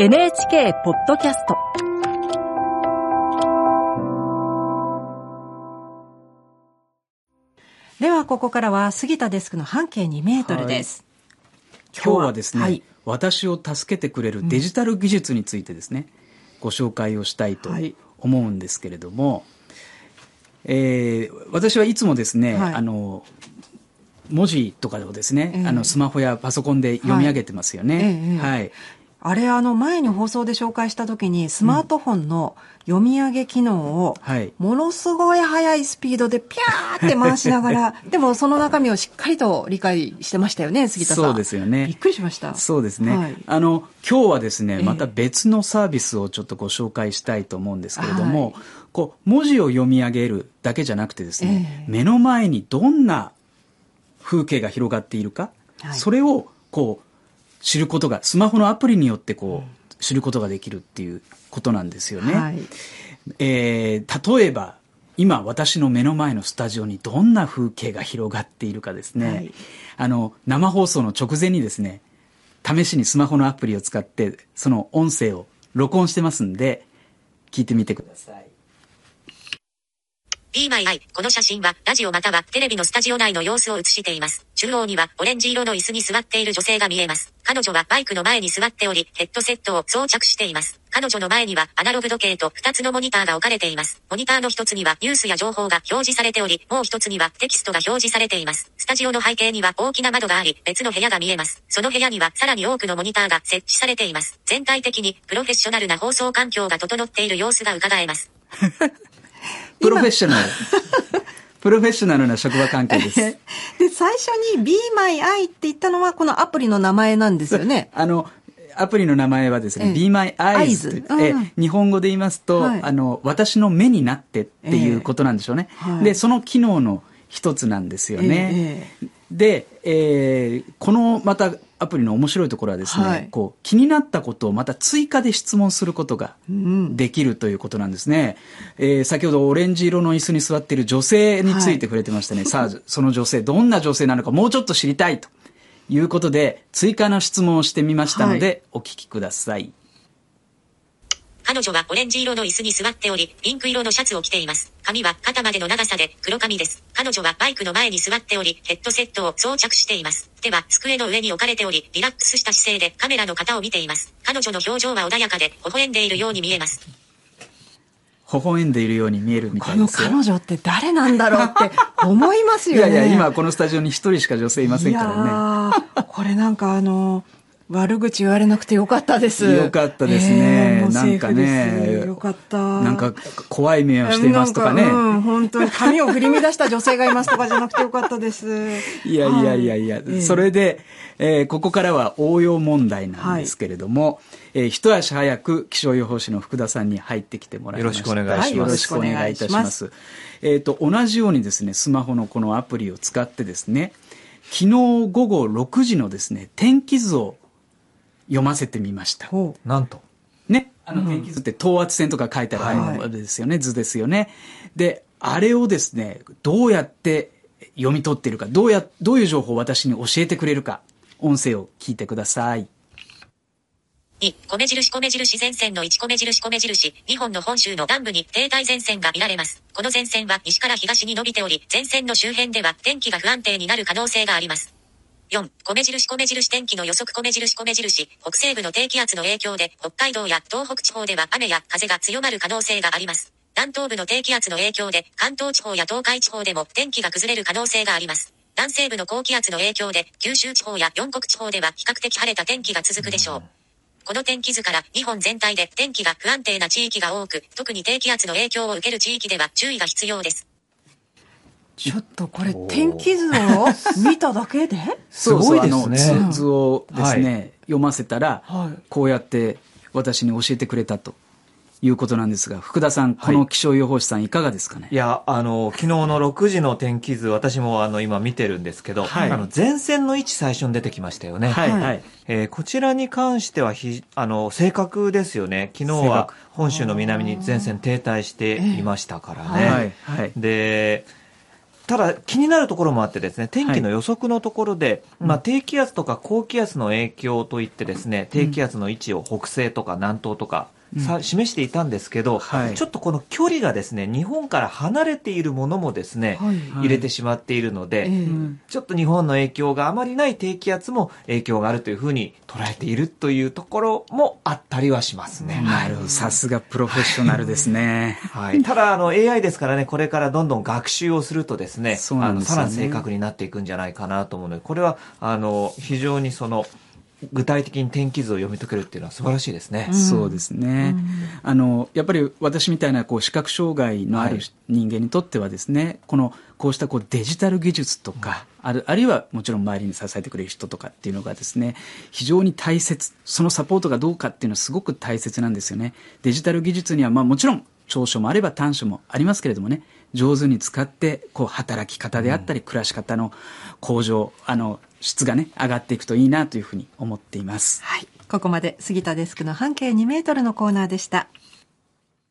NHK ポッドキャスト。ではここからは杉田デスクの半径2メートルです、今日はですね、はい。私を助けてくれるデジタル技術についてですね、ご紹介をしたいとはい。思うんですけれども、えー私はいつもですね、はい。あの文字とかをですね、ええあのスマホやパソコンで読み上げてますよね。はい。ええええ。はいあれあの前に放送で紹介した時にスマートフォンの読み上げ機能をはい。ものすごい速いスピードでピャーって回しながら でもその中身をしっかりと理解してましたよね杉田さん。そうですよね。びっくりしました。そうですね、はい。あの今日はですねええ。また別のサービスをちょっとご紹介したいと思うんですけれども、はい。こう文字を読み上げるだけじゃなくてですね、ええ。目の前にどんな風景が広がっているか、はい。それをこう知ることがスマホのアプリによってこう、知ることができるっていうことなんですよね。はい。えー例えば今私の目の前のスタジオにどんな風景が広がっているかですね、はい。あの生放送の直前にですね試しにスマホのアプリを使ってその音声を録音してますんで聞いてみてください Be My Eye この写真はラジオまたはテレビのスタジオ内の様子を映しています。中央にはオレンジ色の椅子に座っている女性が見えます。彼女はバイクの前に座っており、ヘッドセットを装着しています。彼女の前にはアナログ時計と2つのモニターが置かれています。モニターの1つにはニュースや情報が表示されており、もう1つにはテキストが表示されています。スタジオの背景には大きな窓があり、別の部屋が見えます。その部屋にはさらに多くのモニターが設置されています。全体的にプロフェッショナルな放送環境が整っている様子が伺えます。プロフェッショナル。プロフェッショナルな職場関係です。で最初に「Be My Eye」って言ったのはこのアプリの名前なんですよね。あのアプリの名前はですね、ええ。Be My Eyes というん。日本語で言いますと、はい。あの、私の目になってっていうことなんでしょうね。ええはい。で、その機能の一つなんですよね。え。で、えーこのまたアプリの面白いところはですね、はいこう気になったことをまた追加で質問することがうんできるということなんですね。えー先ほどオレンジ色の椅子に座っている女性について触れてましたね。さあ、その女性、どんな女性なのかもうちょっと知りたいということで、追加の質問をしてみましたので、はいお聞きください。彼女はオレンジ色の椅子に座っており、ピンク色のシャツを着ています。髪は肩までの長さで黒髪です。彼女はバイクの前に座っており、ヘッドセットを装着しています。手は机の上に置かれており、リラックスした姿勢でカメラの方を見ています。彼女の表情は穏やかで、微笑んでいるように見えます。微笑んでいるように見えるみこのたいですよ。彼女って誰なんだろうって思いますよね いやいや、今このスタジオに一人しか女性いませんからね。いやーこれなんかあの悪口言われなくてよかったです。よかったですね。えーもうなんかねよかった。なんか怖い目をしていますとかね。なんうん、本当に髪を振り乱した女性がいますとかじゃなくてよかったです。いやいやいやいや、はい。ええそれで、えーここからは応用問題なんですけれども、えー一足早く気象予報士の福田さんに入ってきてもらいました。よろしくお願いします。よろしくお願いいたします。えっ、と、同じようにですね、スマホのこのアプリを使ってですね、昨日午後6時のですね、天気図を読ませてみました。なんと。ね、あの天気図って等圧線とか書いてあるはいのですよね、図ですよね。で、あれをですね、どうやって読み取っているか、どうや、どういう情報を私に教えてくれるか、音声を聞いてください。2、米印米印前線の1米印米印、日本の本州の南部に停滞前線が見られます。この前線は西から東に伸びており、前線の周辺では天気が不安定になる可能性があります。4、米印米印天気の予測米印米印、北西部の低気圧の影響で、北海道や東北地方では雨や風が強まる可能性があります。南東部の低気圧の影響で、関東地方や東海地方でも天気が崩れる可能性があります。南西部の高気圧の影響で、九州地方や四国地方では比較的晴れた天気が続くでしょう。この天気図から日本全体で天気が不安定な地域が多く、特に低気圧の影響を受ける地域では注意が必要です。ちょっとこれ天気図を見ただけで？すごいですね。そうそうあの図図をですね、は読ませたら、はい。こうやって私に教えてくれたということなんですが、福田さん、この気象予報士さんいかがですかね？いや、あの、昨日の6時の天気図、私もあの、今見てるんですけど、はい。あの、前線の位置最初に出てきましたよね。はい、はい。はい。えーこちらに関してはひ、あの、正確ですよね。昨日正は確。本州の南に前線停滞していましたからね。はい、はい。で、ただ気になるところもあってですね、天気の予測のところで、まあ低気圧とか高気圧の影響といってですね、低気圧の位置を北西とか南東とか、さ示していたんですけど、はい。ちょっとこの距離がですね、日本から離れているものもですね、はい。入れてしまっているので、ええ。ちょっと日本の影響があまりない低気圧も影響があるというふうに捉えているというところもあったりはしますね。なるほど。さすがプロフェッショナルですね。はい、ただあの AI ですからね、これからどんどん学習をするとですね、ね。あのさらに正確になっていくんじゃないかなと思うので、これはあの非常にその具体的に天気図を読み解けるっていうのは素晴らしいですね。そうですね。あの、やっぱり私みたいなこう視覚障害のあるはい人間にとってはですね、この、こうしたこうデジタル技術とか、ある、あるいはもちろん周りに支えてくれる人とかっていうのがですね、非常に大切、そのサポートがどうかっていうのはすごく大切なんですよね。デジタル技術にはまあもちろん長所もあれば短所もありますけれどもね、上手に使って、こう働き方であったり、暮らし方の向上、あの、質がね、上がっていくといいなというふうに思っています。はい。ここまで杉田デスクの半径2メートルのコーナーでした。